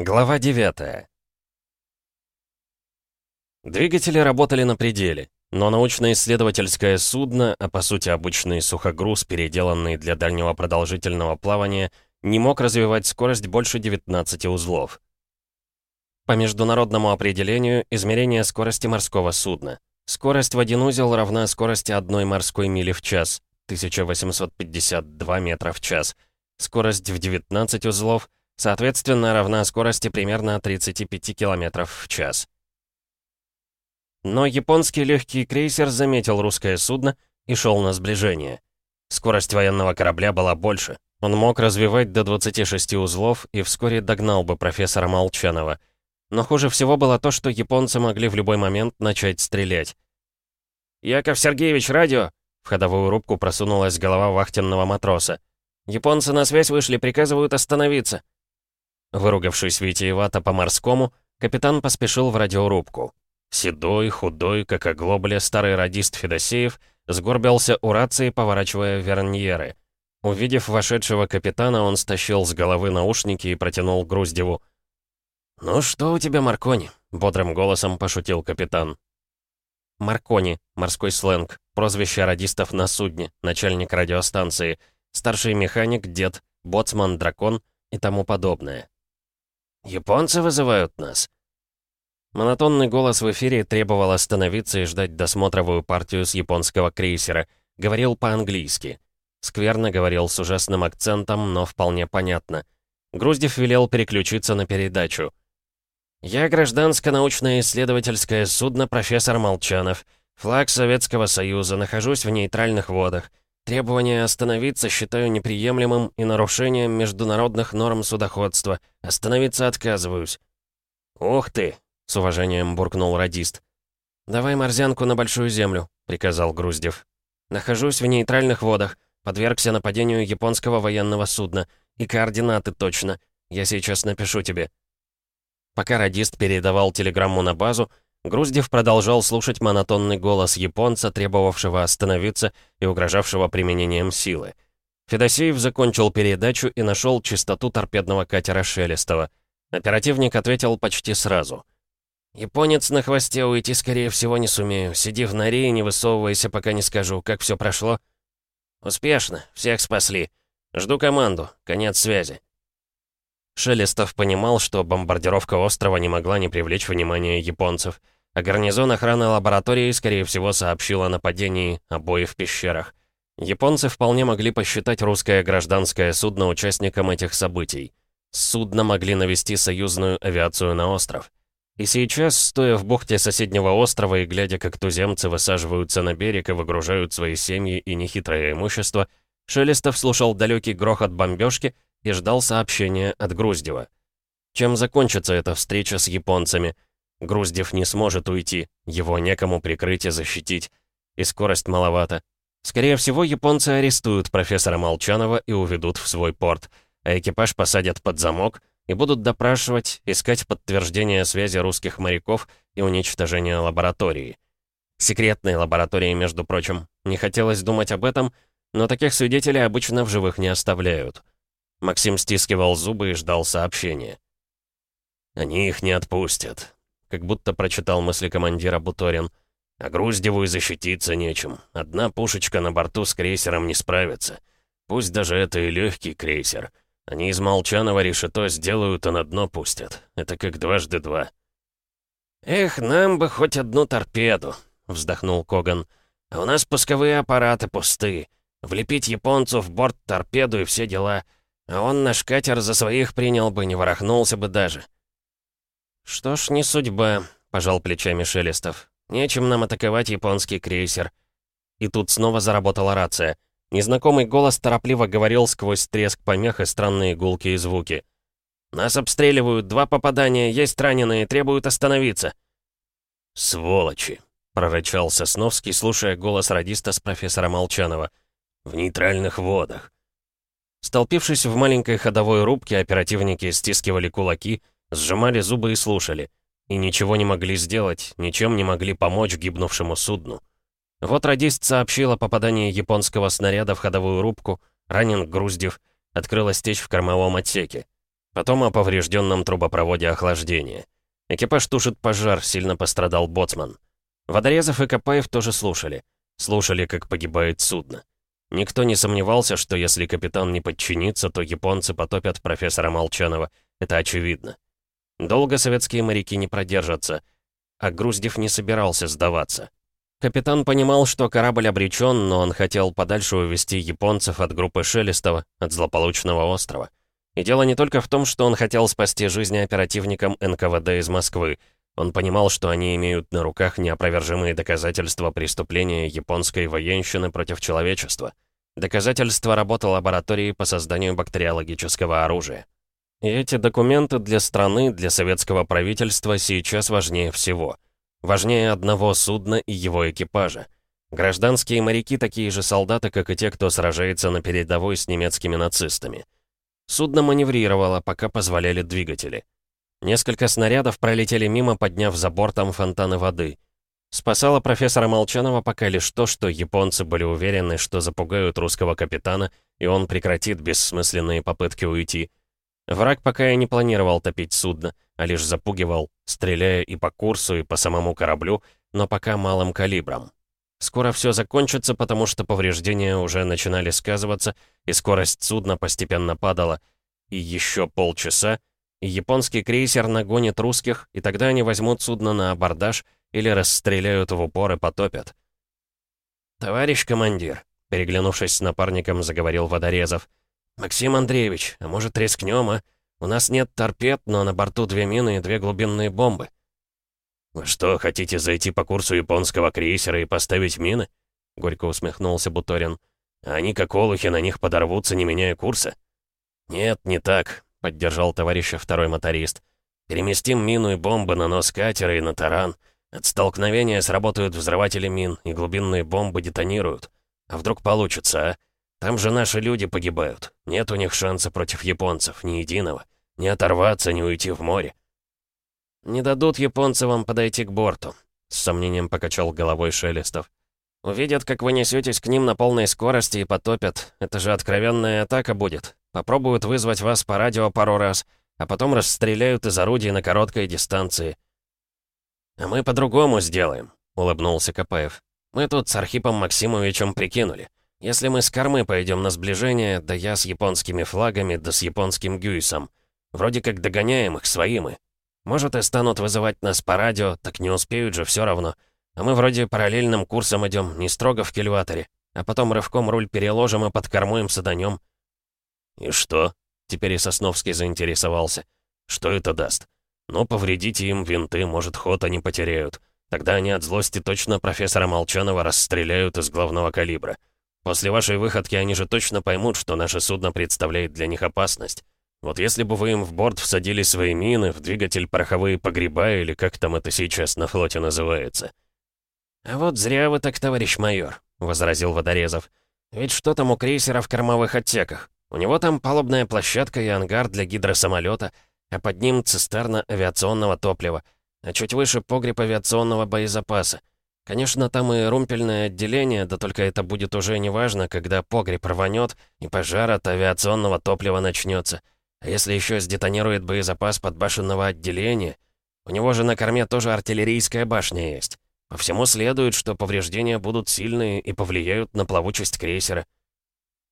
Глава 9 Двигатели работали на пределе, но научно-исследовательское судно, а по сути обычный сухогруз, переделанный для дальнего продолжительного плавания, не мог развивать скорость больше 19 узлов. По международному определению, измерение скорости морского судна. Скорость в один узел равна скорости одной морской мили в час, 1852 метра в час. Скорость в 19 узлов, соответственно, равна скорости примерно 35 километров в час. Но японский легкий крейсер заметил русское судно и шел на сближение. Скорость военного корабля была больше. Он мог развивать до 26 узлов и вскоре догнал бы профессора Молчанова. Но хуже всего было то, что японцы могли в любой момент начать стрелять. «Яков Сергеевич, радио!» В ходовую рубку просунулась голова вахтенного матроса. «Японцы на связь вышли, приказывают остановиться». Выругавшись витиевато по-морскому, капитан поспешил в радиорубку. Седой, худой, как оглобля, старый радист Федосеев сгорбился у рации, поворачивая верньеры. Увидев вошедшего капитана, он стащил с головы наушники и протянул Груздеву. «Ну что у тебя, Маркони?» — бодрым голосом пошутил капитан. Маркони, морской сленг, прозвище радистов на судне, начальник радиостанции, старший механик, дед, боцман-дракон и тому подобное. «Японцы вызывают нас?» Монотонный голос в эфире требовал остановиться и ждать досмотровую партию с японского крейсера. Говорил по-английски. Скверно говорил с ужасным акцентом, но вполне понятно. Груздев велел переключиться на передачу. «Я гражданско-научное исследовательское судно профессор Молчанов. Флаг Советского Союза. Нахожусь в нейтральных водах. Требование остановиться считаю неприемлемым и нарушением международных норм судоходства. Остановиться отказываюсь». «Ух ты!» С уважением буркнул радист. «Давай морзянку на Большую Землю», — приказал Груздев. «Нахожусь в нейтральных водах. Подвергся нападению японского военного судна. И координаты точно. Я сейчас напишу тебе». Пока радист передавал телеграмму на базу, Груздев продолжал слушать монотонный голос японца, требовавшего остановиться и угрожавшего применением силы. Федосеев закончил передачу и нашел частоту торпедного катера Шелестова. Оперативник ответил почти сразу — «Японец на хвосте уйти, скорее всего, не сумею. Сиди в норе и не высовывайся, пока не скажу, как все прошло». «Успешно. Всех спасли. Жду команду. Конец связи». Шелестов понимал, что бомбардировка острова не могла не привлечь внимания японцев, а гарнизон охраны лаборатории, скорее всего, сообщил о нападении обои в пещерах. Японцы вполне могли посчитать русское гражданское судно участником этих событий. С судна могли навести союзную авиацию на остров. И сейчас, стоя в бухте соседнего острова и глядя, как туземцы высаживаются на берег и выгружают свои семьи и нехитрое имущество, Шелестов слушал далекий грохот бомбежки и ждал сообщения от Груздева. Чем закончится эта встреча с японцами? Груздев не сможет уйти, его некому прикрыть и защитить. И скорость маловато. Скорее всего, японцы арестуют профессора Молчанова и уведут в свой порт, а экипаж посадят под замок — и будут допрашивать, искать подтверждение связи русских моряков и уничтожения лаборатории. Секретной лаборатории, между прочим. Не хотелось думать об этом, но таких свидетелей обычно в живых не оставляют. Максим стискивал зубы и ждал сообщения. «Они их не отпустят», — как будто прочитал мысли командира Буторин. «А Груздеву и защититься нечем. Одна пушечка на борту с крейсером не справится. Пусть даже это и легкий крейсер». Они из Молчанова решето сделают и на дно пустят. Это как дважды два. «Эх, нам бы хоть одну торпеду», — вздохнул Коган. «А у нас пусковые аппараты пустые. Влепить японцу в борт торпеду и все дела. А он наш катер за своих принял бы, не ворохнулся бы даже». «Что ж, не судьба», — пожал плечами Шелестов. «Нечем нам атаковать японский крейсер». И тут снова заработала рация — Незнакомый голос торопливо говорил сквозь треск помех и странные гулкие звуки. «Нас обстреливают, два попадания, есть раненые, требуют остановиться». «Сволочи!» — прорычал Сосновский, слушая голос радиста с профессора Молчанова. «В нейтральных водах». Столпившись в маленькой ходовой рубке, оперативники стискивали кулаки, сжимали зубы и слушали. И ничего не могли сделать, ничем не могли помочь гибнувшему судну. Вот радист сообщил о попадании японского снаряда в ходовую рубку, ранен Груздев, открылась течь в кормовом отсеке. Потом о поврежденном трубопроводе охлаждения. Экипаж тушит пожар, сильно пострадал боцман. Водорезов и Копаев тоже слушали. Слушали, как погибает судно. Никто не сомневался, что если капитан не подчинится, то японцы потопят профессора Молчанова. Это очевидно. Долго советские моряки не продержатся. А Груздев не собирался сдаваться. Капитан понимал, что корабль обречен, но он хотел подальше увести японцев от группы Шелестова, от злополучного острова. И дело не только в том, что он хотел спасти жизни оперативникам НКВД из Москвы. Он понимал, что они имеют на руках неопровержимые доказательства преступления японской военщины против человечества. Доказательства работы лаборатории по созданию бактериологического оружия. И эти документы для страны, для советского правительства сейчас важнее всего — Важнее одного судна и его экипажа. Гражданские моряки такие же солдаты, как и те, кто сражается на передовой с немецкими нацистами. Судно маневрировало, пока позволяли двигатели. Несколько снарядов пролетели мимо, подняв за бортом фонтаны воды. Спасало профессора Молчанова пока лишь то, что японцы были уверены, что запугают русского капитана, и он прекратит бессмысленные попытки уйти. Враг пока и не планировал топить судно, а лишь запугивал, стреляя и по курсу, и по самому кораблю, но пока малым калибром. Скоро все закончится, потому что повреждения уже начинали сказываться, и скорость судна постепенно падала. И еще полчаса, и японский крейсер нагонит русских, и тогда они возьмут судно на абордаж или расстреляют в упор и потопят. «Товарищ командир», — переглянувшись с напарником, заговорил Водорезов, «Максим Андреевич, а может рискнем, а? У нас нет торпед, но на борту две мины и две глубинные бомбы». «Вы что, хотите зайти по курсу японского крейсера и поставить мины?» Горько усмехнулся Буторин. «А они, как олухи, на них подорвутся, не меняя курса?» «Нет, не так», — поддержал товарища второй моторист. «Переместим мину и бомбы на нос катера и на таран. От столкновения сработают взрыватели мин, и глубинные бомбы детонируют. А вдруг получится, а? Там же наши люди погибают. Нет у них шанса против японцев, ни единого. Не оторваться, не уйти в море. «Не дадут японцы вам подойти к борту», — с сомнением покачал головой Шелестов. «Увидят, как вы несетесь к ним на полной скорости и потопят. Это же откровенная атака будет. Попробуют вызвать вас по радио пару раз, а потом расстреляют из орудий на короткой дистанции». «А мы по-другому сделаем», — улыбнулся Капаев. «Мы тут с Архипом Максимовичем прикинули. Если мы с кормы пойдем на сближение, да я с японскими флагами, да с японским гюйсом. Вроде как догоняем их своими. Может, и станут вызывать нас по радио, так не успеют же все равно. А мы вроде параллельным курсом идем, не строго в кильваторе. А потом рывком руль переложим и под корму им саданем. «И что?» — теперь и Сосновский заинтересовался. «Что это даст? Ну, повредите им винты, может, ход они потеряют. Тогда они от злости точно профессора Молчанова расстреляют из главного калибра. После вашей выходки они же точно поймут, что наше судно представляет для них опасность. Вот если бы вы им в борт всадили свои мины, в двигатель пороховые погреба, или как там это сейчас на флоте называется». «А вот зря вы так, товарищ майор», — возразил Водорезов. «Ведь что там у крейсера в кормовых отсеках? У него там палубная площадка и ангар для гидросамолета, а под ним цистерна авиационного топлива, а чуть выше погреб авиационного боезапаса. Конечно, там и румпельное отделение, да только это будет уже неважно, когда погреб рванет и пожар от авиационного топлива начнется. А если еще сдетонирует боезапас подбашенного отделения? У него же на корме тоже артиллерийская башня есть. По всему следует, что повреждения будут сильные и повлияют на плавучесть крейсера.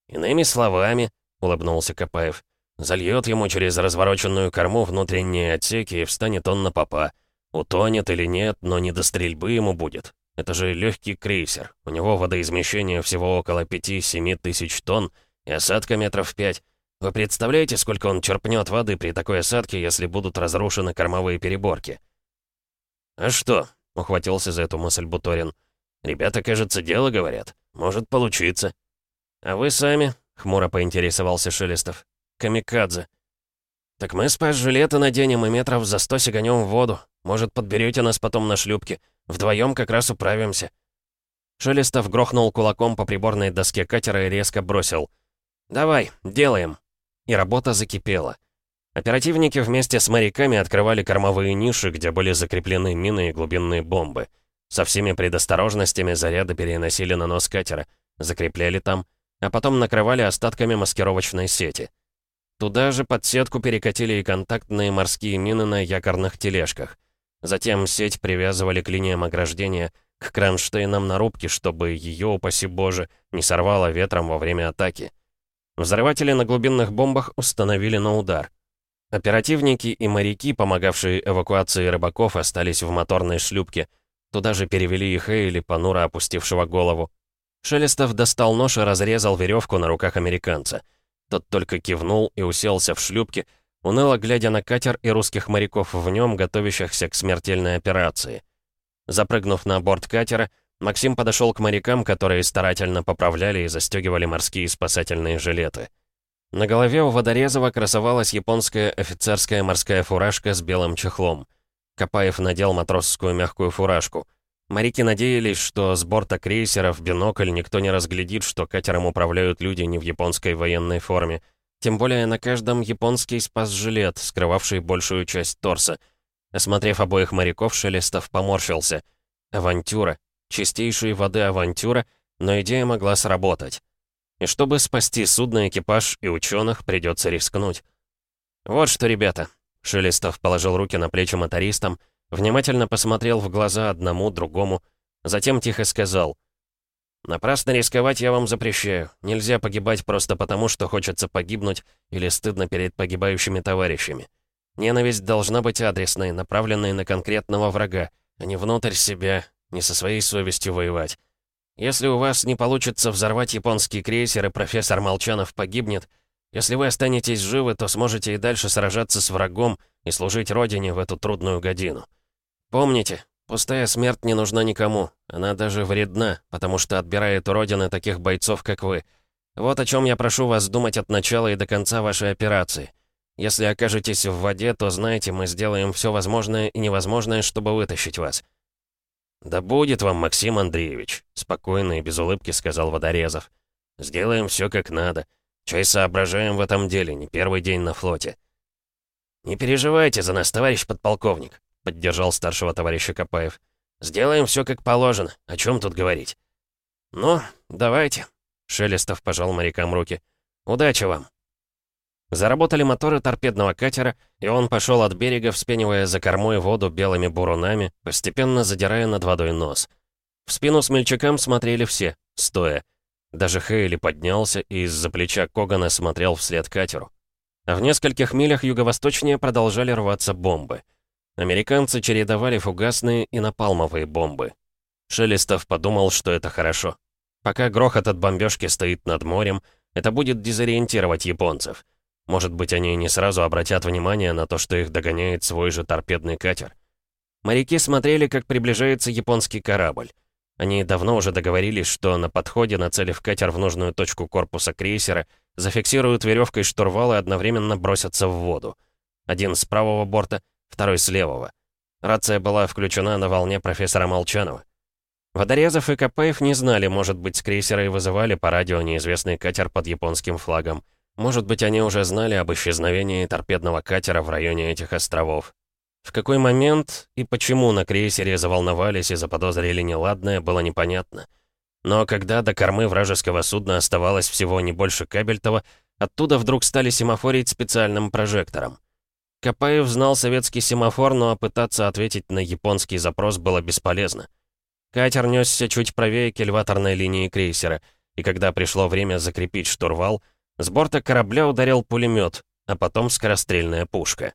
«Иными словами», — улыбнулся Капаев, «зальет ему через развороченную корму внутренние отсеки и встанет он на попа. Утонет или нет, но не до стрельбы ему будет. Это же легкий крейсер. У него водоизмещение всего около 5-7 тысяч тонн и осадка метров 5. Вы представляете, сколько он черпнет воды при такой осадке, если будут разрушены кормовые переборки? «А что?» — ухватился за эту мысль Буторин. «Ребята, кажется, дело говорят. Может получиться». «А вы сами?» — хмуро поинтересовался Шелестов. «Камикадзе». «Так мы спас-жилеты наденем и метров за сто сиганем в воду. Может, подберете нас потом на шлюпке. Вдвоем как раз управимся». Шелестов грохнул кулаком по приборной доске катера и резко бросил. «Давай, делаем». И работа закипела. Оперативники вместе с моряками открывали кормовые ниши, где были закреплены мины и глубинные бомбы. Со всеми предосторожностями заряды переносили на нос катера, закрепляли там, а потом накрывали остатками маскировочной сети. Туда же под сетку перекатили и контактные морские мины на якорных тележках. Затем сеть привязывали к линиям ограждения, к кронштейнам на рубке, чтобы ее, упаси боже, не сорвало ветром во время атаки. Взрыватели на глубинных бомбах установили на удар. Оперативники и моряки, помогавшие эвакуации рыбаков, остались в моторной шлюпке. Туда же перевели и Хейли, понуро опустившего голову. Шелестов достал нож и разрезал веревку на руках американца. Тот только кивнул и уселся в шлюпке, уныло глядя на катер и русских моряков в нем, готовящихся к смертельной операции. Запрыгнув на борт катера, Максим подошел к морякам, которые старательно поправляли и застегивали морские спасательные жилеты. На голове у Водорезова красовалась японская офицерская морская фуражка с белым чехлом. Капаев надел матросскую мягкую фуражку. Моряки надеялись, что с борта крейсера в бинокль никто не разглядит, что катером управляют люди не в японской военной форме. Тем более на каждом японский спас-жилет, скрывавший большую часть торса. Осмотрев обоих моряков, Шелестов поморщился. Авантюра. Чистейшей воды авантюра, но идея могла сработать. И чтобы спасти судно, экипаж и ученых, придется рискнуть. «Вот что, ребята», — Шелестов положил руки на плечи мотористам, — Внимательно посмотрел в глаза одному, другому, затем тихо сказал. «Напрасно рисковать я вам запрещаю. Нельзя погибать просто потому, что хочется погибнуть или стыдно перед погибающими товарищами. Ненависть должна быть адресной, направленной на конкретного врага, а не внутрь себя, не со своей совестью воевать. Если у вас не получится взорвать японский крейсер и профессор Молчанов погибнет, если вы останетесь живы, то сможете и дальше сражаться с врагом и служить Родине в эту трудную годину. Помните, пустая смерть не нужна никому. Она даже вредна, потому что отбирает у Родины таких бойцов, как вы. Вот о чем я прошу вас думать от начала и до конца вашей операции. Если окажетесь в воде, то знайте, мы сделаем все возможное и невозможное, чтобы вытащить вас». «Да будет вам, Максим Андреевич», — спокойно и без улыбки сказал Водорезов. «Сделаем все как надо. Чай соображаем в этом деле, не первый день на флоте». «Не переживайте за нас, товарищ подполковник поддержал старшего товарища Копаев. «Сделаем все как положено. О чем тут говорить?» «Ну, давайте», — Шелестов пожал морякам руки. «Удачи вам!» Заработали моторы торпедного катера, и он пошел от берега, вспенивая за кормой воду белыми бурунами, постепенно задирая над водой нос. В спину смельчакам смотрели все, стоя. Даже Хейли поднялся и из-за плеча Когана смотрел вслед катеру. А в нескольких милях юго-восточнее продолжали рваться бомбы — Американцы чередовали фугасные и напалмовые бомбы. Шелестов подумал, что это хорошо. Пока грохот от бомбежки стоит над морем, это будет дезориентировать японцев. Может быть, они не сразу обратят внимание на то, что их догоняет свой же торпедный катер. Моряки смотрели, как приближается японский корабль. Они давно уже договорились, что на подходе, нацелив катер в нужную точку корпуса крейсера, зафиксируют веревкой штурвал и одновременно бросятся в воду. Один с правого борта — второй с левого. Рация была включена на волне профессора Молчанова. Водорезов и Копаев не знали, может быть, с крейсера и вызывали по радио неизвестный катер под японским флагом. Может быть, они уже знали об исчезновении торпедного катера в районе этих островов. В какой момент и почему на крейсере заволновались и заподозрили неладное, было непонятно. Но когда до кормы вражеского судна оставалось всего не больше кабельтова, оттуда вдруг стали семафорить специальным прожектором. Копаев знал советский семафор, но пытаться ответить на японский запрос было бесполезно. Катер несся чуть правее кильваторной линии крейсера, и когда пришло время закрепить штурвал, с борта корабля ударил пулемет, а потом скорострельная пушка.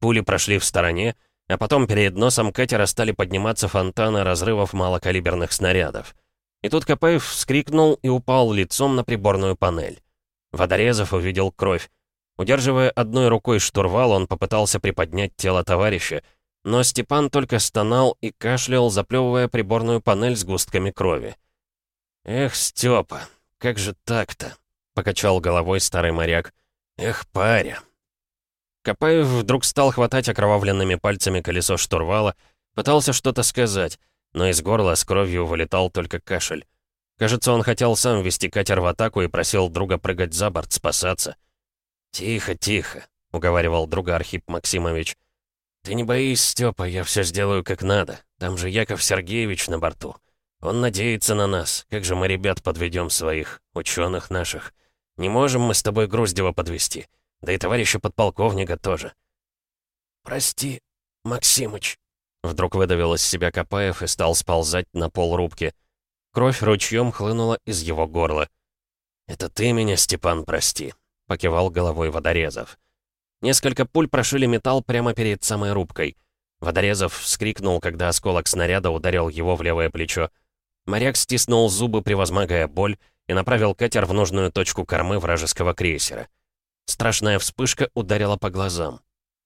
Пули прошли в стороне, а потом перед носом катера стали подниматься фонтаны разрывов малокалиберных снарядов. И тут Копаев вскрикнул и упал лицом на приборную панель. Водорезов увидел кровь, Удерживая одной рукой штурвал, он попытался приподнять тело товарища, но Степан только стонал и кашлял, заплевывая приборную панель с густками крови. «Эх, Степа, как же так-то?» — покачал головой старый моряк. «Эх, паря!» Копаев вдруг стал хватать окровавленными пальцами колесо штурвала, пытался что-то сказать, но из горла с кровью вылетал только кашель. Кажется, он хотел сам вести катер в атаку и просил друга прыгать за борт, спасаться. «Тихо, тихо», — уговаривал друга Архип Максимович. «Ты не боись, Степа, я все сделаю как надо. Там же Яков Сергеевич на борту. Он надеется на нас. Как же мы ребят подведем своих, ученых наших? Не можем мы с тобой Груздева подвести. Да и товарища подполковника тоже. «Прости, Максимыч», — вдруг выдавил из себя Копаев и стал сползать на пол рубки. Кровь ручьем хлынула из его горла. «Это ты меня, Степан, прости», — покивал головой Водорезов. Несколько пуль прошили металл прямо перед самой рубкой. Водорезов вскрикнул, когда осколок снаряда ударил его в левое плечо. Моряк стиснул зубы, превозмогая боль, и направил катер в нужную точку кормы вражеского крейсера. Страшная вспышка ударила по глазам.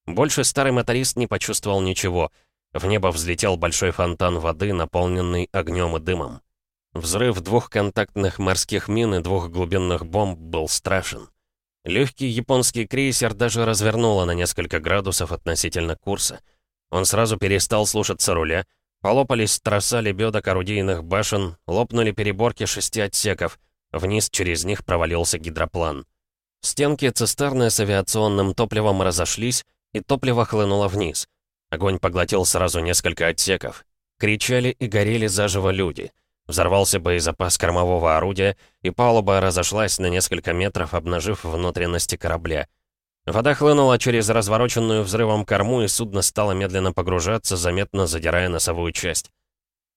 Больше старый моторист не почувствовал ничего. В небо взлетел большой фонтан воды, наполненный огнем и дымом. Взрыв двух контактных морских мин и двух глубинных бомб был страшен. Легкий японский крейсер даже развернуло на несколько градусов относительно курса. Он сразу перестал слушаться руля, полопались троса лебедок орудийных башен, лопнули переборки шести отсеков, вниз через них провалился гидроплан. Стенки цистерны с авиационным топливом разошлись, и топливо хлынуло вниз. Огонь поглотил сразу несколько отсеков. Кричали и горели заживо люди. Взорвался боезапас кормового орудия, и палуба разошлась на несколько метров, обнажив внутренности корабля. Вода хлынула через развороченную взрывом корму, и судно стало медленно погружаться, заметно задирая носовую часть.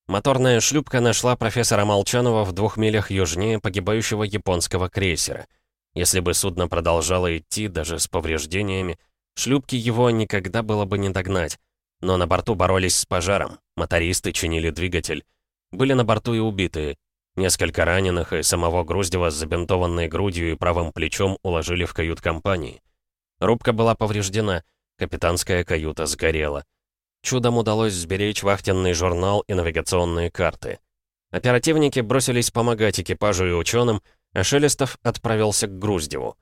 Моторная шлюпка нашла профессора Молчанова в двух милях южнее погибающего японского крейсера. Если бы судно продолжало идти, даже с повреждениями, шлюпки его никогда было бы не догнать. Но на борту боролись с пожаром, мотористы чинили двигатель. Были на борту и убитые. Несколько раненых и самого Груздева с забинтованной грудью и правым плечом уложили в кают-компании. Рубка была повреждена, капитанская каюта сгорела. Чудом удалось сберечь вахтенный журнал и навигационные карты. Оперативники бросились помогать экипажу и ученым, а Шелестов отправился к Груздеву.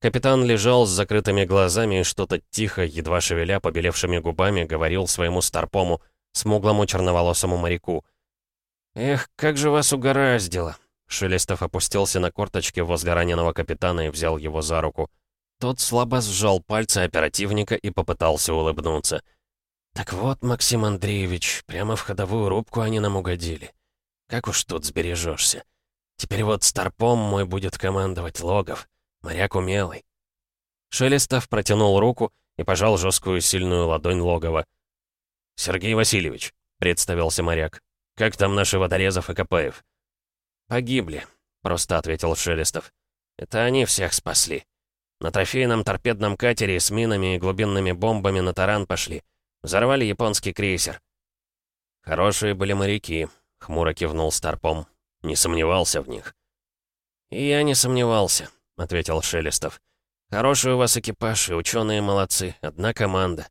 Капитан лежал с закрытыми глазами и что-то тихо, едва шевеля побелевшими губами, говорил своему старпому, смуглому черноволосому моряку — «Эх, как же вас угораздило!» Шелестов опустился на корточки возле раненого капитана и взял его за руку. Тот слабо сжал пальцы оперативника и попытался улыбнуться. «Так вот, Максим Андреевич, прямо в ходовую рубку они нам угодили. Как уж тут сбережешься. Теперь вот старпом мой будет командовать Логов. Моряк умелый». Шелестов протянул руку и пожал жесткую сильную ладонь Логова. «Сергей Васильевич», — представился моряк, «Как там наши Водорезов и Копаев?» «Погибли», — просто ответил Шелестов. «Это они всех спасли. На трофейном торпедном катере с минами и глубинными бомбами на таран пошли. Взорвали японский крейсер». «Хорошие были моряки», — хмуро кивнул Старпом. «Не сомневался в них». «И я не сомневался», — ответил Шелестов. «Хороший у вас экипаж, и ученые молодцы, одна команда.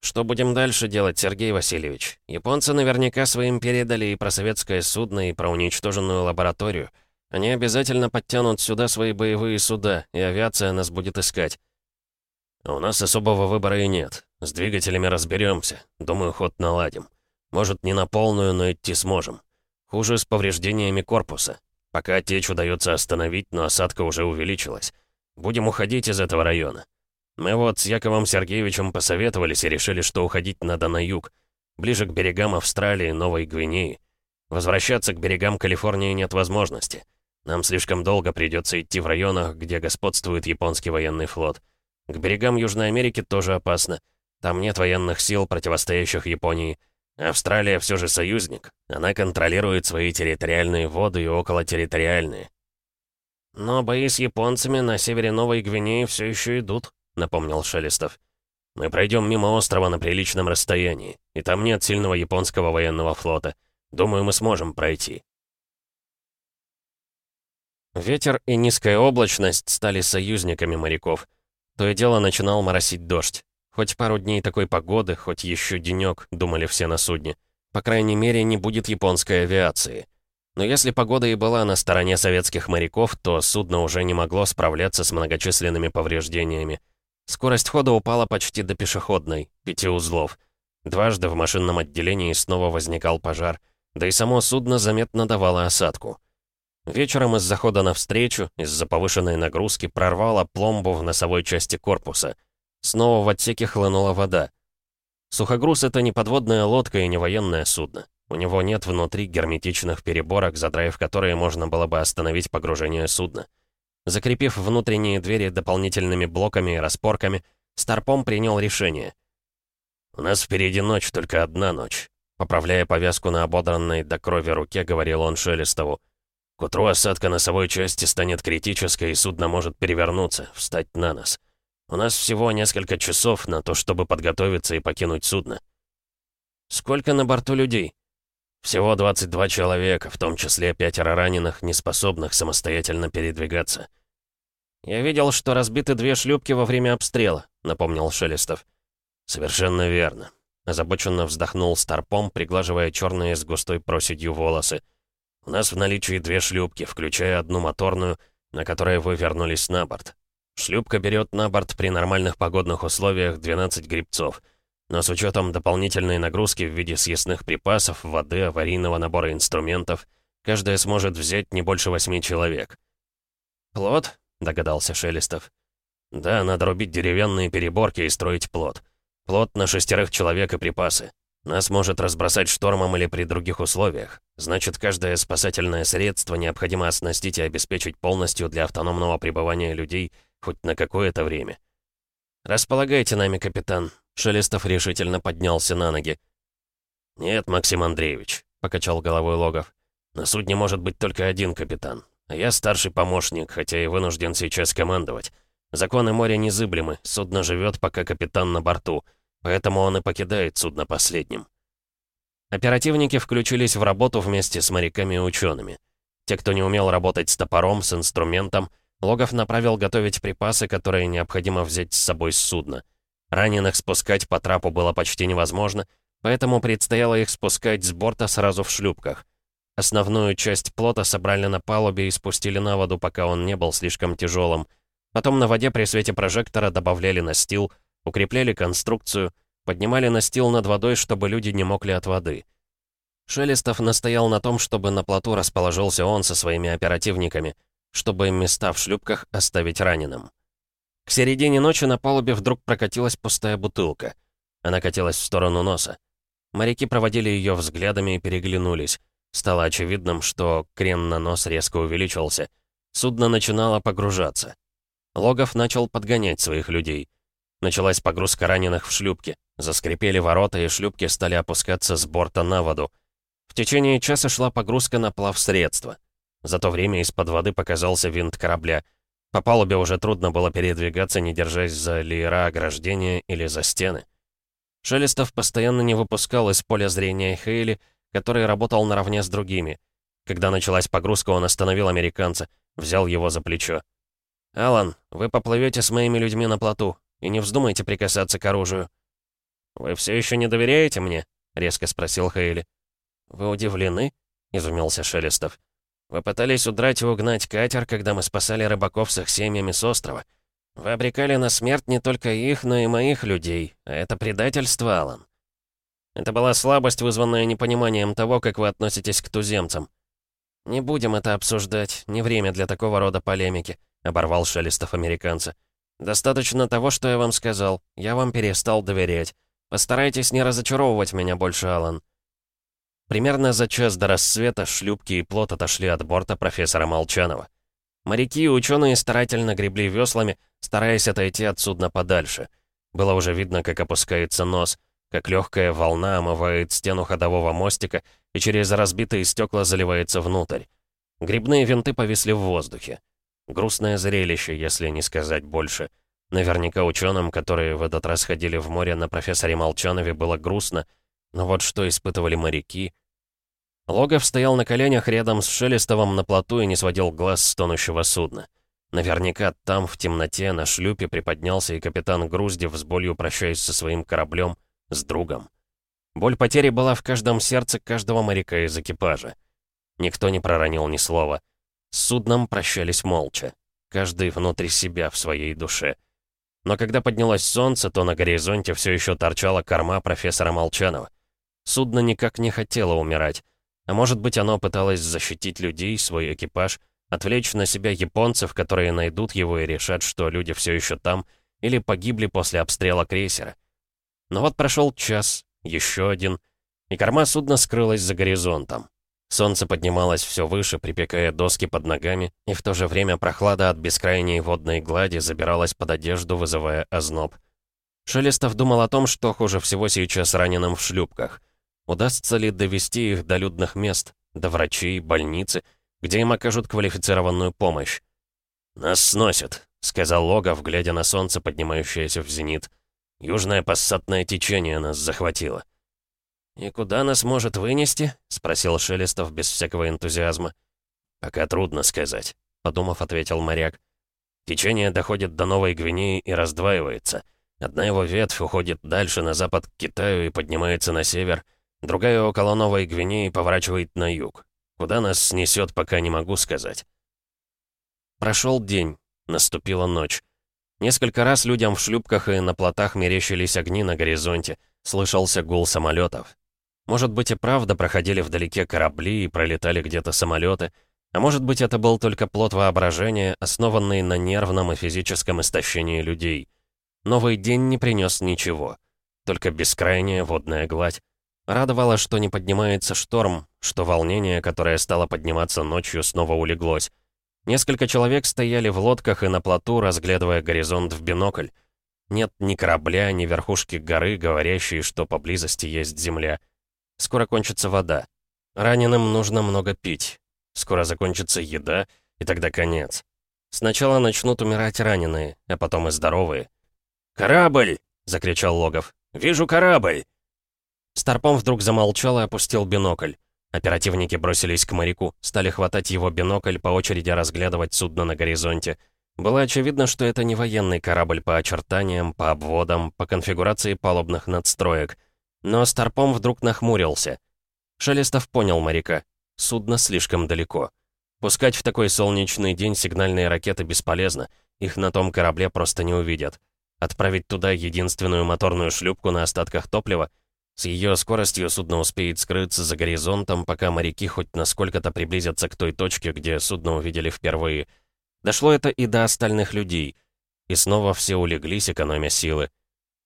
Что будем дальше делать, Сергей Васильевич? Японцы наверняка своим передали и про советское судно, и про уничтоженную лабораторию. Они обязательно подтянут сюда свои боевые суда, и авиация нас будет искать. У нас особого выбора и нет. С двигателями разберемся. Думаю, ход наладим. Может, не на полную, но идти сможем. Хуже с повреждениями корпуса. Пока течь удается остановить, но осадка уже увеличилась. Будем уходить из этого района. Мы вот с Яковом Сергеевичем посоветовались и решили, что уходить надо на юг, ближе к берегам Австралии, Новой Гвинеи. Возвращаться к берегам Калифорнии нет возможности. Нам слишком долго придется идти в районах, где господствует японский военный флот. К берегам Южной Америки тоже опасно. Там нет военных сил, противостоящих Японии. Австралия все же союзник. Она контролирует свои территориальные воды и околотерриториальные. Но бои с японцами на севере Новой Гвинеи все еще идут, — напомнил Шелестов. «Мы пройдем мимо острова на приличном расстоянии, и там нет сильного японского военного флота. Думаю, мы сможем пройти». Ветер и низкая облачность стали союзниками моряков. То и дело начинал моросить дождь. Хоть пару дней такой погоды, хоть еще денек, думали все на судне. По крайней мере, не будет японской авиации. Но если погода и была на стороне советских моряков, то судно уже не могло справляться с многочисленными повреждениями. Скорость хода упала почти до пешеходной, пяти узлов. Дважды в машинном отделении снова возникал пожар, да и само судно заметно давало осадку. Вечером из захода навстречу, из-за повышенной нагрузки, прорвало пломбу в носовой части корпуса. Снова в отсеке хлынула вода. Сухогруз — это не подводная лодка и не военное судно. У него нет внутри герметичных переборок, задраив которые можно было бы остановить погружение судна. Закрепив внутренние двери дополнительными блоками и распорками, Старпом принял решение. «У нас впереди ночь, только одна ночь», — поправляя повязку на ободранной до крови руке, говорил он Шелестову. «К утру осадка носовой части станет критической, и судно может перевернуться, встать на нос. У нас всего несколько часов на то, чтобы подготовиться и покинуть судно». «Сколько на борту людей?» «Всего 22 человека, в том числе пятеро раненых, неспособных самостоятельно передвигаться». «Я видел, что разбиты две шлюпки во время обстрела», — напомнил Шелестов. «Совершенно верно», — озабоченно вздохнул Старпом, приглаживая черные с густой проседью волосы. «У нас в наличии две шлюпки, включая одну моторную, на которой вы вернулись на борт. Шлюпка берет на борт при нормальных погодных условиях 12 грибцов, но с учетом дополнительной нагрузки в виде съестных припасов, воды, аварийного набора инструментов, каждая сможет взять не больше восьми человек». «Плод?» — догадался Шелестов. «Да, надо рубить деревянные переборки и строить плот. Плот на шестерых человек и припасы. Нас может разбросать штормом или при других условиях. Значит, каждое спасательное средство необходимо оснастить и обеспечить полностью для автономного пребывания людей хоть на какое-то время. «Располагайте нами, капитан». Шелестов решительно поднялся на ноги. «Нет, Максим Андреевич», — покачал головой Логов. «На судне может быть только один капитан. А я старший помощник, хотя и вынужден сейчас командовать. Законы моря незыблемы, судно живет, пока капитан на борту, поэтому он и покидает судно последним. Оперативники включились в работу вместе с моряками и учеными. Те, кто не умел работать с топором, с инструментом, Логов направил готовить припасы, которые необходимо взять с собой с судна. Раненых спускать по трапу было почти невозможно, поэтому предстояло их спускать с борта сразу в шлюпках. Основную часть плота собрали на палубе и спустили на воду, пока он не был слишком тяжелым. Потом на воде при свете прожектора добавляли настил, укрепляли конструкцию, поднимали настил над водой, чтобы люди не мокли от воды. Шелестов настоял на том, чтобы на плоту расположился он со своими оперативниками, чтобы места в шлюпках оставить раненым. К середине ночи на палубе вдруг прокатилась пустая бутылка. Она катилась в сторону носа. Моряки проводили ее взглядами и переглянулись. Стало очевидным, что крен на нос резко увеличился. Судно начинало погружаться. Логов начал подгонять своих людей. Началась погрузка раненых в шлюпки. Заскрипели ворота, и шлюпки стали опускаться с борта на воду. В течение часа шла погрузка на плавсредство. За то время из-под воды показался винт корабля. По палубе уже трудно было передвигаться, не держась за леера ограждения или за стены. Шелестов постоянно не выпускал из поля зрения Хейли, который работал наравне с другими. Когда началась погрузка, он остановил американца, взял его за плечо. «Алан, вы поплывете с моими людьми на плоту, и не вздумайте прикасаться к оружию». «Вы все еще не доверяете мне?» — резко спросил Хейли. «Вы удивлены?» — изумился Шелестов. «Вы пытались удрать и угнать катер, когда мы спасали рыбаков с их семьями с острова. Вы обрекали на смерть не только их, но и моих людей, а это предательство, Алан. Это была слабость, вызванная непониманием того, как вы относитесь к туземцам. «Не будем это обсуждать, не время для такого рода полемики», — оборвал Шелестов американца. «Достаточно того, что я вам сказал. Я вам перестал доверять. Постарайтесь не разочаровывать меня больше, Алан». Примерно за час до рассвета шлюпки и плот отошли от борта профессора Молчанова. Моряки и ученые старательно гребли веслами, стараясь отойти от судна подальше. Было уже видно, как опускается нос — как легкая волна омывает стену ходового мостика и через разбитые стекла заливается внутрь. Грибные винты повисли в воздухе. Грустное зрелище, если не сказать больше. Наверняка ученым, которые в этот раз ходили в море на профессоре Молчанове, было грустно, но вот что испытывали моряки. Логов стоял на коленях рядом с Шелестовым на плоту и не сводил глаз с тонущего судна. Наверняка там, в темноте, на шлюпе приподнялся и капитан Груздев с болью прощаясь со своим кораблем — с другом. Боль потери была в каждом сердце каждого моряка из экипажа. Никто не проронил ни слова. С судном прощались молча. Каждый внутри себя, в своей душе. Но когда поднялось солнце, то на горизонте все еще торчала корма профессора Молчанова. Судно никак не хотело умирать. А может быть, оно пыталось защитить людей, свой экипаж, отвлечь на себя японцев, которые найдут его и решат, что люди все еще там, или погибли после обстрела крейсера. Но вот прошел час, еще один, и корма судна скрылась за горизонтом. Солнце поднималось все выше, припекая доски под ногами, и в то же время прохлада от бескрайней водной глади забиралась под одежду, вызывая озноб. Шелестов думал о том, что хуже всего сейчас раненым в шлюпках. Удастся ли довести их до людных мест, до врачей, больницы, где им окажут квалифицированную помощь? «Нас сносят», — сказал Логов, глядя на солнце, поднимающееся в зенит. «Южное пассатное течение нас захватило». «И куда нас может вынести?» — спросил Шелестов без всякого энтузиазма. «Пока трудно сказать», — подумав, ответил моряк. «Течение доходит до Новой Гвинеи и раздваивается. Одна его ветвь уходит дальше на запад к Китаю и поднимается на север, другая около Новой Гвинеи поворачивает на юг. Куда нас снесет, пока не могу сказать». Прошел день, наступила ночь. Несколько раз людям в шлюпках и на плотах мерещились огни на горизонте, слышался гул самолетов. Может быть и правда проходили вдалеке корабли и пролетали где-то самолеты, а может быть это был только плод воображения, основанный на нервном и физическом истощении людей. Новый день не принес ничего, только бескрайняя водная гладь. Радовало, что не поднимается шторм, что волнение, которое стало подниматься ночью, снова улеглось. Несколько человек стояли в лодках и на плоту, разглядывая горизонт в бинокль. Нет ни корабля, ни верхушки горы, говорящей, что поблизости есть земля. Скоро кончится вода. Раненым нужно много пить. Скоро закончится еда, и тогда конец. Сначала начнут умирать раненые, а потом и здоровые. «Корабль!» — закричал Логов. «Вижу корабль!» Старпом вдруг замолчал и опустил бинокль. Оперативники бросились к моряку, стали хватать его бинокль, по очереди разглядывать судно на горизонте. Было очевидно, что это не военный корабль по очертаниям, по обводам, по конфигурации палубных надстроек — но Старпом вдруг нахмурился. Шелестов понял моряка. Судно слишком далеко. Пускать в такой солнечный день сигнальные ракеты бесполезно. Их на том корабле просто не увидят. Отправить туда единственную моторную шлюпку на остатках топлива? С ее скоростью судно успеет скрыться за горизонтом, пока моряки хоть насколько-то приблизятся к той точке, где судно увидели впервые. Дошло это и до остальных людей. И снова все улеглись, экономя силы.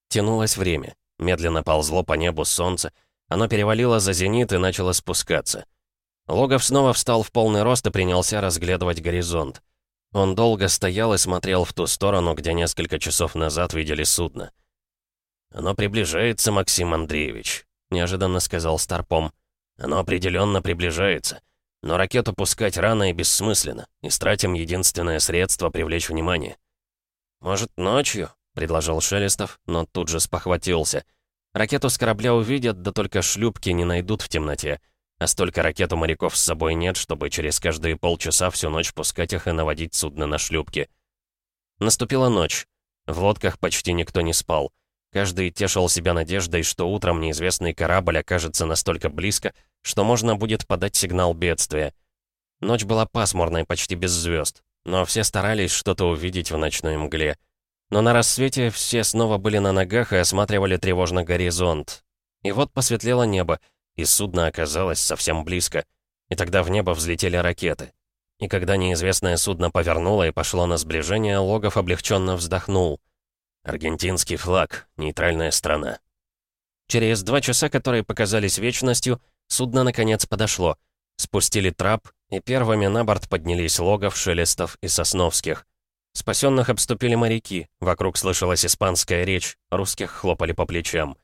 Тянулось время. Медленно ползло по небу солнце. Оно перевалило за зенит и начало спускаться. Логов снова встал в полный рост и принялся разглядывать горизонт. Он долго стоял и смотрел в ту сторону, где несколько часов назад видели судно. «Оно приближается, Максим Андреевич», — неожиданно сказал Старпом. «Оно определенно приближается. Но ракету пускать рано и бессмысленно. Истратим единственное средство привлечь внимание». «Может, ночью?» — предложил Шелестов, но тут же спохватился. Ракету с корабля увидят, да только шлюпки не найдут в темноте. А столько ракет у моряков с собой нет, чтобы через каждые полчаса всю ночь пускать их и наводить судно на шлюпки. Наступила ночь. В лодках почти никто не спал. Каждый тешил себя надеждой, что утром неизвестный корабль окажется настолько близко, что можно будет подать сигнал бедствия. Ночь была пасмурной, почти без звезд, но все старались что-то увидеть в ночной мгле — но на рассвете все снова были на ногах и осматривали тревожно горизонт. И вот посветлело небо, и судно оказалось совсем близко. И тогда в небо взлетели ракеты. И когда неизвестное судно повернуло и пошло на сближение, Логов облегченно вздохнул. «Аргентинский флаг, нейтральная страна». Через два часа, которые показались вечностью, судно наконец подошло. Спустили трап, и первыми на борт поднялись Логов, Шелестов и Сосновских. Спасенных обступили моряки, вокруг слышалась испанская речь, русских хлопали по плечам.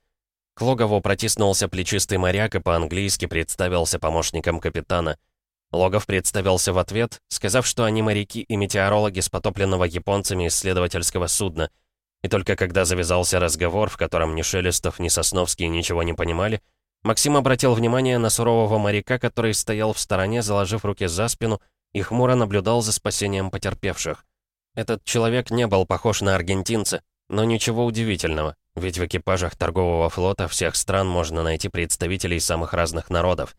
К Логову протиснулся плечистый моряк и по-английски представился помощником капитана. Логов представился в ответ, сказав, что они моряки и метеорологи с потопленного японцами исследовательского судна. И только когда завязался разговор, в котором ни Шелестов, ни Сосновский ничего не понимали, Максим обратил внимание на сурового моряка, который стоял в стороне, заложив руки за спину, и хмуро наблюдал за спасением потерпевших. Этот человек не был похож на аргентинца, но ничего удивительного, ведь в экипажах торгового флота всех стран можно найти представителей самых разных народов.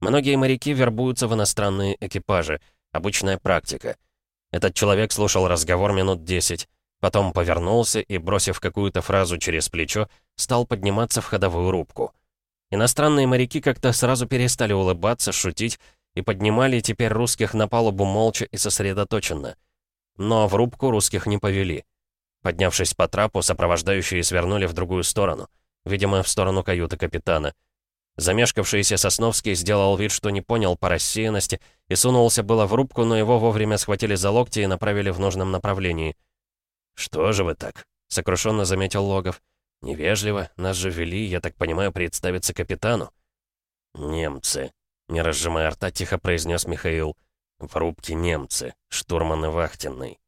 Многие моряки вербуются в иностранные экипажи, обычная практика. Этот человек слушал разговор минут десять, потом повернулся и, бросив какую-то фразу через плечо, стал подниматься в ходовую рубку. Иностранные моряки как-то сразу перестали улыбаться, шутить и поднимали теперь русских на палубу молча и сосредоточенно — но в рубку русских не повели. Поднявшись по трапу, сопровождающие свернули в другую сторону. Видимо, в сторону каюты капитана. Замешкавшийся Сосновский сделал вид, что не понял по рассеянности, и сунулся было в рубку, но его вовремя схватили за локти и направили в нужном направлении. «Что же вы так?» — сокрушенно заметил Логов. «Невежливо, нас же вели, я так понимаю, представиться капитану». «Немцы», — не разжимая рта, тихо произнес Михаил. «В рубке немцы, штурман и вахтенный».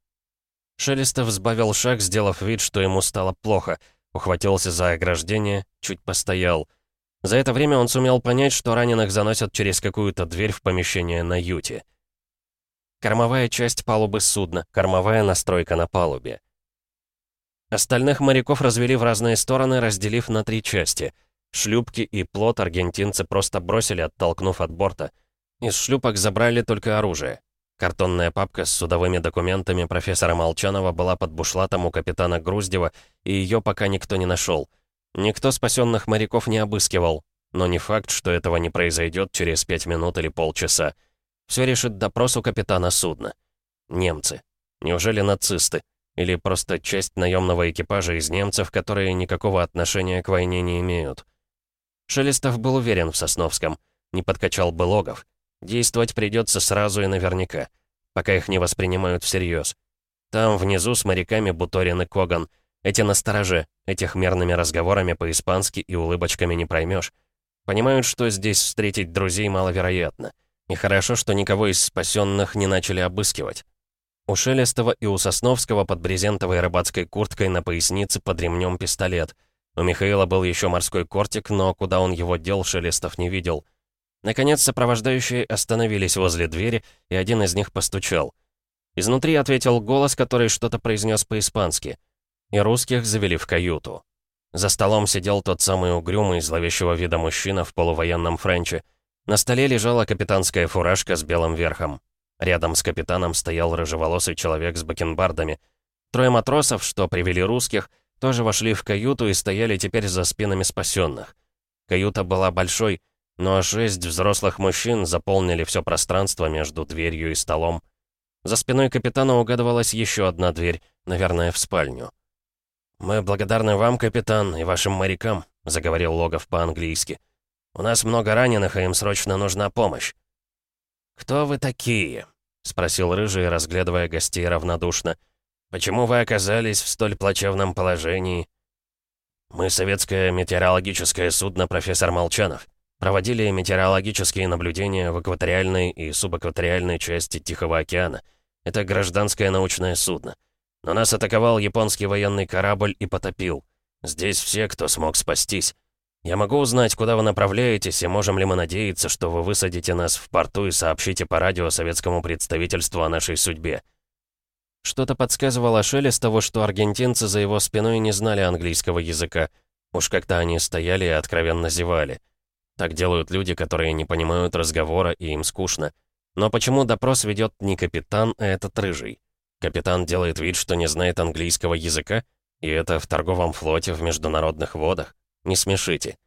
Шелестов сбавил шаг, сделав вид, что ему стало плохо. Ухватился за ограждение, чуть постоял. За это время он сумел понять, что раненых заносят через какую-то дверь в помещение на юте. Кормовая часть палубы судна, кормовая настройка на палубе. Остальных моряков развели в разные стороны, разделив на три части. Шлюпки и плот аргентинцы просто бросили, оттолкнув от борта. Из шлюпок забрали только оружие. Картонная папка с судовыми документами профессора Молчанова была под бушлатом у капитана Груздева, и ее пока никто не нашел. Никто спасенных моряков не обыскивал, но не факт, что этого не произойдет через пять минут или полчаса. Все решит допрос у капитана судна. Немцы. Неужели нацисты? Или просто часть наемного экипажа из немцев, которые никакого отношения к войне не имеют? Шелестов был уверен в Сосновском. Не подкачал бы логов. Действовать придется сразу и наверняка, пока их не воспринимают всерьез. Там, внизу, с моряками Буторин и Коган. Эти настороже, этих мерными разговорами по-испански и улыбочками не проймешь. Понимают, что здесь встретить друзей маловероятно. И хорошо, что никого из спасенных не начали обыскивать. У Шелестова и у Сосновского под брезентовой рыбацкой курткой на пояснице под ремнем пистолет. У Михаила был еще морской кортик, но куда он его дел, Шелестов не видел. Наконец, сопровождающие остановились возле двери, и один из них постучал. Изнутри ответил голос, который что-то произнес по-испански. И русских завели в каюту. За столом сидел тот самый угрюмый, зловещего вида мужчина в полувоенном френче. На столе лежала капитанская фуражка с белым верхом. Рядом с капитаном стоял рыжеволосый человек с бакенбардами. Трое матросов, что привели русских, тоже вошли в каюту и стояли теперь за спинами спасенных. Каюта была большой, но шесть взрослых мужчин заполнили все пространство между дверью и столом. За спиной капитана угадывалась еще одна дверь, наверное, в спальню. «Мы благодарны вам, капитан, и вашим морякам», — заговорил Логов по-английски. «У нас много раненых, и им срочно нужна помощь». «Кто вы такие?» — спросил Рыжий, разглядывая гостей равнодушно. «Почему вы оказались в столь плачевном положении?» «Мы советское метеорологическое судно «Профессор Молчанов», Проводили метеорологические наблюдения в экваториальной и субэкваториальной части Тихого океана. Это гражданское научное судно. Но нас атаковал японский военный корабль и потопил. Здесь все, кто смог спастись. Я могу узнать, куда вы направляетесь, и можем ли мы надеяться, что вы высадите нас в порту и сообщите по радио советскому представительству о нашей судьбе?» Что-то подсказывало Шелестову, что аргентинцы за его спиной не знали английского языка. Уж как-то они стояли и откровенно зевали. Так делают люди, которые не понимают разговора и им скучно. Но почему допрос ведет не капитан, а этот рыжий? Капитан делает вид, что не знает английского языка? И это в торговом флоте в международных водах? Не смешите.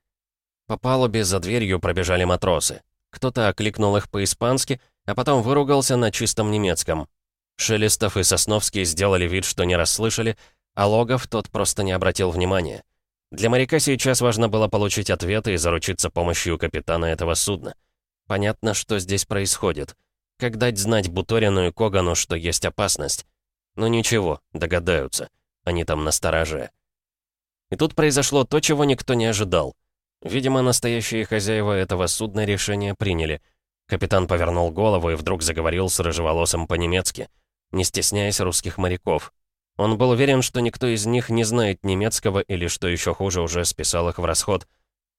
По палубе за дверью пробежали матросы. Кто-то окликнул их по-испански, а потом выругался на чистом немецком. Шелестов и Сосновский сделали вид, что не расслышали, а Логов тот просто не обратил внимания. Для моряка сейчас важно было получить ответы и заручиться помощью капитана этого судна. Понятно, что здесь происходит. Как дать знать Буторину и Когану, что есть опасность? Ну ничего, догадаются. Они там на стороже. И тут произошло то, чего никто не ожидал. Видимо, настоящие хозяева этого судна решение приняли. Капитан повернул голову и вдруг заговорил с рыжеволосым по-немецки, не стесняясь русских моряков. Он был уверен, что никто из них не знает немецкого или, что еще хуже, уже списал их в расход.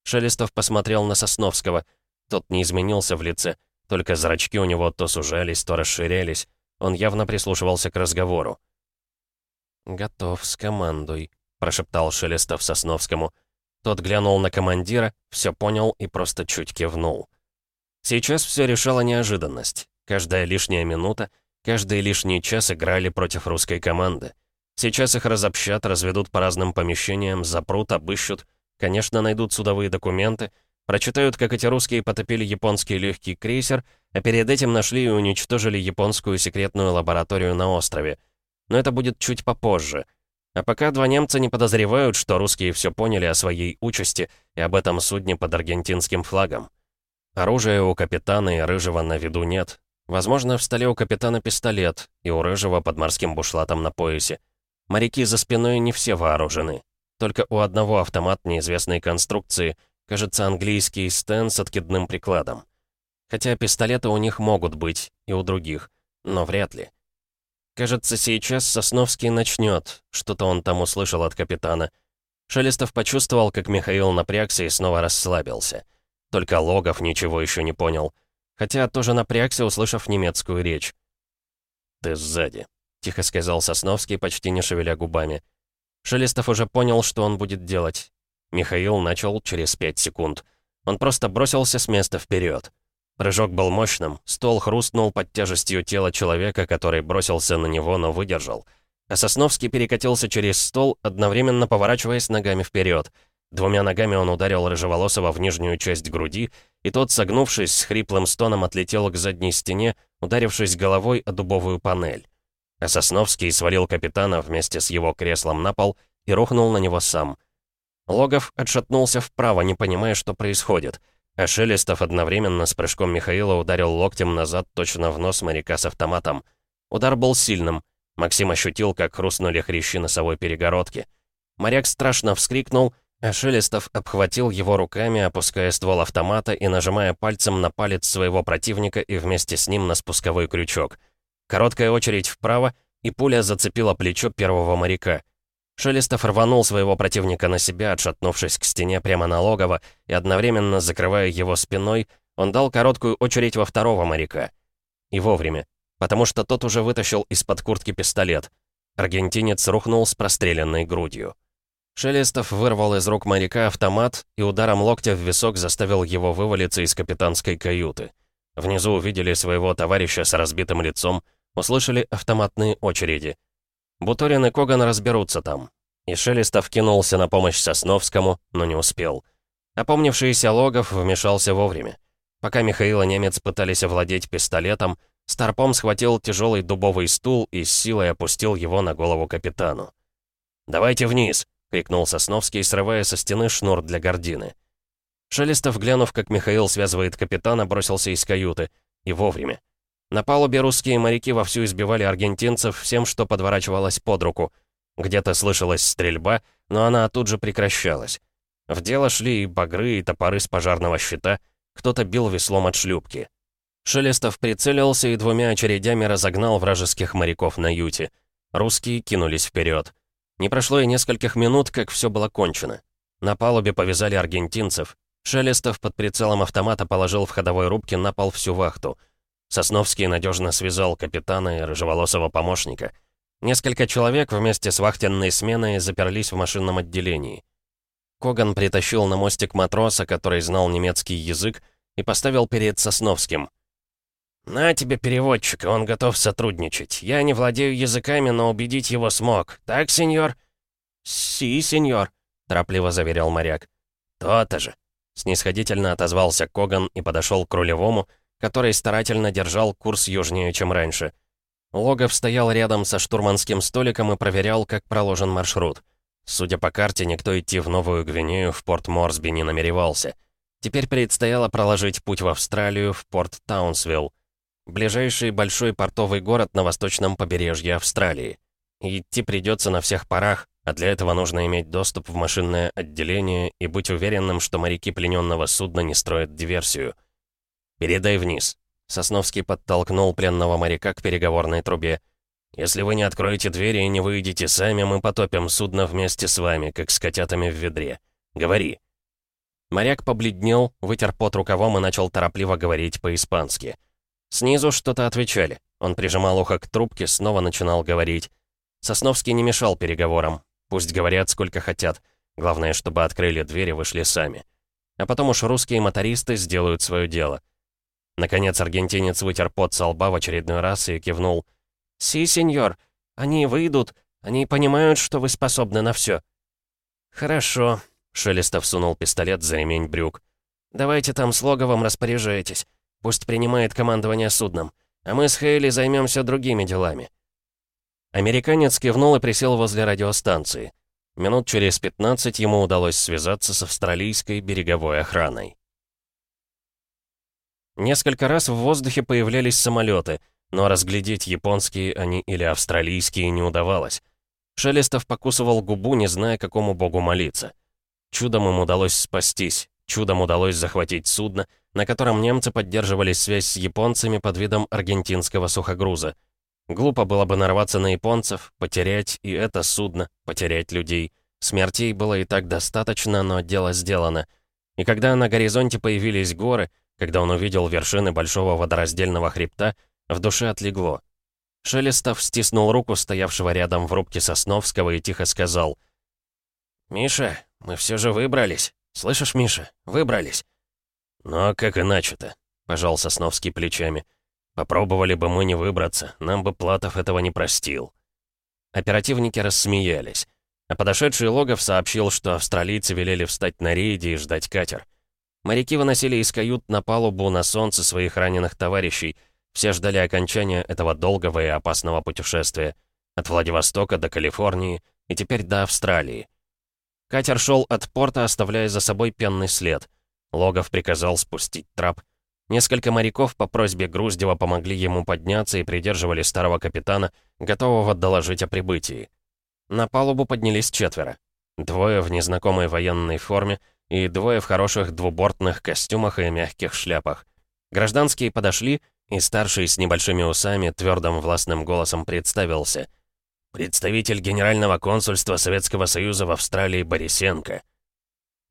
Шелестов посмотрел на Сосновского. Тот не изменился в лице, только зрачки у него то сужались, то расширялись. Он явно прислушивался к разговору. «Готов, с командой», — прошептал Шелестов Сосновскому. Тот глянул на командира, все понял и просто чуть кивнул. Сейчас все решала неожиданность. Каждая лишняя минута, каждый лишний час играли против русской команды. Сейчас их разобщат, разведут по разным помещениям, запрут, обыщут. Конечно, найдут судовые документы, прочитают, как эти русские потопили японский легкий крейсер, а перед этим нашли и уничтожили японскую секретную лабораторию на острове. Но это будет чуть попозже. А пока два немца не подозревают, что русские все поняли о своей участи и об этом судне под аргентинским флагом. Оружия у капитана и Рыжего на виду нет. Возможно, в столе у капитана пистолет, и у Рыжего под морским бушлатом на поясе. Моряки за спиной не все вооружены. Только у одного автомат неизвестной конструкции, кажется, английский стен с откидным прикладом. Хотя пистолеты у них могут быть, и у других, но вряд ли. Кажется, сейчас Сосновский начнет. Что-то он там услышал от капитана. Шелестов почувствовал, как Михаил напрягся и снова расслабился. Только Логов ничего еще не понял. Хотя тоже напрягся, услышав немецкую речь. «Ты сзади», — тихо сказал Сосновский, почти не шевеля губами. Шелестов уже понял, что он будет делать. Михаил начал через пять секунд. Он просто бросился с места вперед. Прыжок был мощным, стол хрустнул под тяжестью тела человека, который бросился на него, но выдержал. А Сосновский перекатился через стол, одновременно поворачиваясь ногами вперед. Двумя ногами он ударил Рыжеволосого в нижнюю часть груди, и тот, согнувшись, с хриплым стоном отлетел к задней стене, ударившись головой о дубовую панель. А Сосновский свалил капитана вместе с его креслом на пол и рухнул на него сам. Логов отшатнулся вправо, не понимая, что происходит — а Шелестов одновременно с прыжком Михаила ударил локтем назад точно в нос моряка с автоматом. Удар был сильным. Максим ощутил, как хрустнули хрящи носовой перегородки. Моряк страшно вскрикнул, а Шелестов обхватил его руками, опуская ствол автомата и нажимая пальцем на палец своего противника и вместе с ним на спусковой крючок. Короткая очередь вправо, и пуля зацепила плечо первого моряка — Шелестов рванул своего противника на себя, отшатнувшись к стене прямо на логово, и одновременно закрывая его спиной, он дал короткую очередь во второго моряка. И вовремя, потому что тот уже вытащил из-под куртки пистолет. Аргентинец рухнул с простреленной грудью. Шелестов вырвал из рук моряка автомат и ударом локтя в висок заставил его вывалиться из капитанской каюты. Внизу увидели своего товарища с разбитым лицом, услышали автоматные очереди — Буторин и Коган разберутся там. И Шелестов кинулся на помощь Сосновскому, но не успел. Опомнившийся Логов вмешался вовремя. Пока Михаил и немец пытались овладеть пистолетом, Старпом схватил тяжелый дубовый стул и с силой опустил его на голову капитану. «Давайте вниз!» — крикнул Сосновский, срывая со стены шнур для гордины. Шелестов, глянув, как Михаил связывает капитана, бросился из каюты. И вовремя. На палубе русские моряки вовсю избивали аргентинцев всем, что подворачивалось под руку. Где-то слышалась стрельба, но она тут же прекращалась. В дело шли и багры, и топоры с пожарного щита, кто-то бил веслом от шлюпки. Шелестов прицелился и двумя очередями разогнал вражеских моряков на юте. Русские кинулись вперед. Не прошло и нескольких минут, как все было кончено. На палубе повязали аргентинцев. Шелестов под прицелом автомата положил в ходовой рубке на пол всю вахту — Сосновский надежно связал капитана и рыжеволосого помощника. Несколько человек вместе с вахтенной сменой заперлись в машинном отделении. Коган притащил на мостик матроса, который знал немецкий язык, и поставил перед Сосновским. «На тебе переводчик, он готов сотрудничать. Я не владею языками, но убедить его смог. Так, сеньор?» «Си, сеньор», — торопливо заверял моряк. «То-то же», — снисходительно отозвался Коган и подошел к рулевому, который старательно держал курс южнее, чем раньше. Логов стоял рядом со штурманским столиком и проверял, как проложен маршрут. Судя по карте, никто идти в Новую Гвинею, в порт Морсби не намеревался. Теперь предстояло проложить путь в Австралию, в порт Таунсвилл. Ближайший большой портовый город на восточном побережье Австралии. Идти придется на всех парах, а для этого нужно иметь доступ в машинное отделение и быть уверенным, что моряки плененного судна не строят диверсию — «Передай вниз». Сосновский подтолкнул пленного моряка к переговорной трубе. «Если вы не откроете двери и не выйдете сами, мы потопим судно вместе с вами, как с котятами в ведре. Говори». Моряк побледнел, вытер пот рукавом и начал торопливо говорить по-испански. Снизу что-то отвечали. Он прижимал ухо к трубке, снова начинал говорить. Сосновский не мешал переговорам. Пусть говорят, сколько хотят. Главное, чтобы открыли двери и вышли сами. А потом уж русские мотористы сделают свое дело. Наконец аргентинец вытер пот со лба в очередной раз и кивнул. «Си, сеньор, они выйдут, они понимают, что вы способны на все». «Хорошо», — Шелестов сунул пистолет за ремень брюк. «Давайте там с Логовым распоряжайтесь. Пусть принимает командование судном, а мы с Хейли займемся другими делами». Американец кивнул и присел возле радиостанции. Минут через 15 ему удалось связаться с австралийской береговой охраной. Несколько раз в воздухе появлялись самолеты, но разглядеть японские они или австралийские не удавалось. Шелестов покусывал губу, не зная, какому богу молиться. Чудом им удалось спастись, чудом удалось захватить судно, на котором немцы поддерживали связь с японцами под видом аргентинского сухогруза. Глупо было бы нарваться на японцев, потерять и это судно, потерять людей. Смертей было и так достаточно, но дело сделано. И когда на горизонте появились горы, когда он увидел вершины большого водораздельного хребта, в душе отлегло. Шелестов стиснул руку стоявшего рядом в рубке Сосновского и тихо сказал. «Миша, мы все же выбрались. Слышишь, Миша, выбрались». «Ну а как иначе-то?» — пожал Сосновский плечами. «Попробовали бы мы не выбраться, нам бы Платов этого не простил». Оперативники рассмеялись. А подошедший Логов сообщил, что австралийцы велели встать на рейде и ждать катер. Моряки выносили из кают на палубу на солнце своих раненых товарищей. Все ждали окончания этого долгого и опасного путешествия. От Владивостока до Калифорнии и теперь до Австралии. Катер шел от порта, оставляя за собой пенный след. Логов приказал спустить трап. Несколько моряков по просьбе Груздева помогли ему подняться и придерживали старого капитана, готового доложить о прибытии. На палубу поднялись четверо. Двое в незнакомой военной форме — и двое в хороших двубортных костюмах и мягких шляпах. Гражданские подошли, и старший с небольшими усами твердым властным голосом представился. «Представитель Генерального консульства Советского Союза в Австралии Борисенко».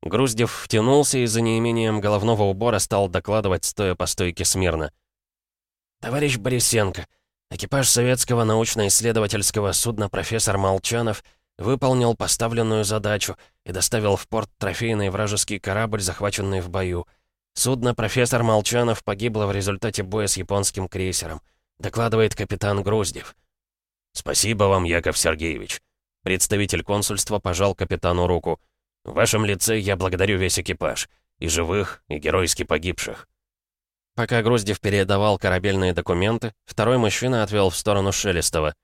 Груздев втянулся и за неимением головного убора стал докладывать, стоя по стойке смирно. «Товарищ Борисенко, экипаж советского научно-исследовательского судна «Профессор Молчанов» Выполнил поставленную задачу и доставил в порт трофейный вражеский корабль, захваченный в бою. Судно «Профессор Молчанов» погибло в результате боя с японским крейсером, докладывает капитан Груздев. «Спасибо вам, Яков Сергеевич». Представитель консульства пожал капитану руку. «В вашем лице я благодарю весь экипаж, и живых, и геройски погибших». Пока Груздев передавал корабельные документы, второй мужчина отвел в сторону Шелестова.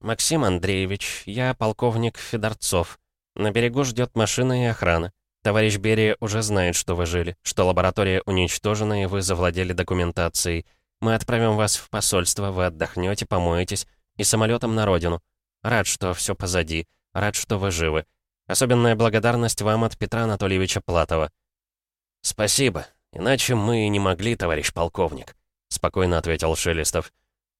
«Максим Андреевич, я полковник Федорцов. На берегу ждет машина и охрана. Товарищ Берия уже знает, что вы жили, что лаборатория уничтожена и вы завладели документацией. Мы отправим вас в посольство, вы отдохнете, помоетесь и самолетом на родину. Рад, что все позади, рад, что вы живы. Особенная благодарность вам от Петра Анатольевича Платова». «Спасибо, иначе мы и не могли, товарищ полковник», — спокойно ответил Шелестов.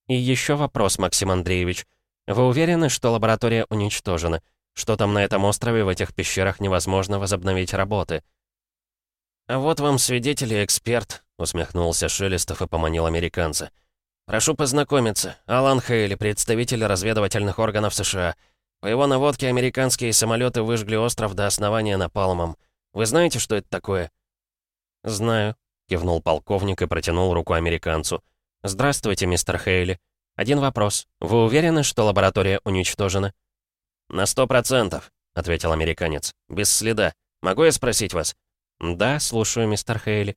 «И еще вопрос, Максим Андреевич. Вы уверены, что лаборатория уничтожена? Что там на этом острове в этих пещерах невозможно возобновить работы?» «А вот вам свидетель и эксперт», — усмехнулся Шелестов и поманил американца. «Прошу познакомиться. Алан Хейли, представитель разведывательных органов США. По его наводке американские самолеты выжгли остров до основания напалмом. Вы знаете, что это такое?» «Знаю», — кивнул полковник и протянул руку американцу. «Здравствуйте, мистер Хейли. «Один вопрос. Вы уверены, что лаборатория уничтожена?» «На сто процентов», — ответил американец. «Без следа. Могу я спросить вас?» «Да, слушаю, мистер Хейли».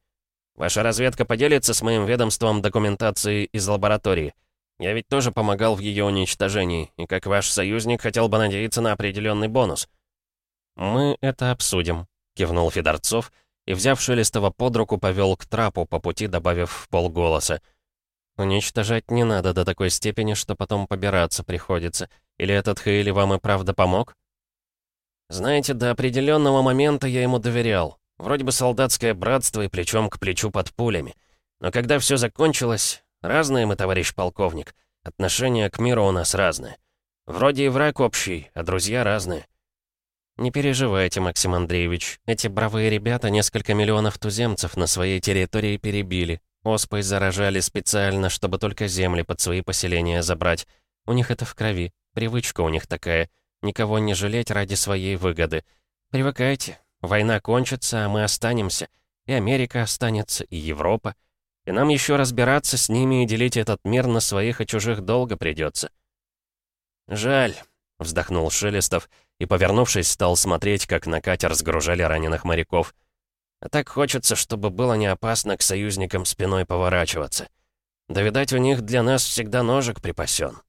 «Ваша разведка поделится с моим ведомством документацией из лаборатории. Я ведь тоже помогал в ее уничтожении, и как ваш союзник хотел бы надеяться на определенный бонус». «Мы это обсудим», — кивнул Федорцов, и, взяв Шелестова под руку, повел к трапу, по пути добавив в полголоса. Уничтожать не надо до такой степени, что потом побираться приходится. Или этот Хейли вам и правда помог? Знаете, до определенного момента я ему доверял. Вроде бы солдатское братство и плечом к плечу под пулями. Но когда все закончилось, разные мы, товарищ полковник. Отношения к миру у нас разные. Вроде и враг общий, а друзья разные. Не переживайте, Максим Андреевич. Эти бравые ребята несколько миллионов туземцев на своей территории перебили. Оспой заражали специально, чтобы только земли под свои поселения забрать. У них это в крови. Привычка у них такая. Никого не жалеть ради своей выгоды. Привыкайте. Война кончится, а мы останемся. И Америка останется, и Европа. И нам еще разбираться с ними и делить этот мир на своих и чужих долго придется. «Жаль», — вздохнул Шелестов и, повернувшись, стал смотреть, как на катер сгружали раненых моряков — а так хочется, чтобы было не опасно к союзникам спиной поворачиваться. Да, видать, у них для нас всегда ножик припасен.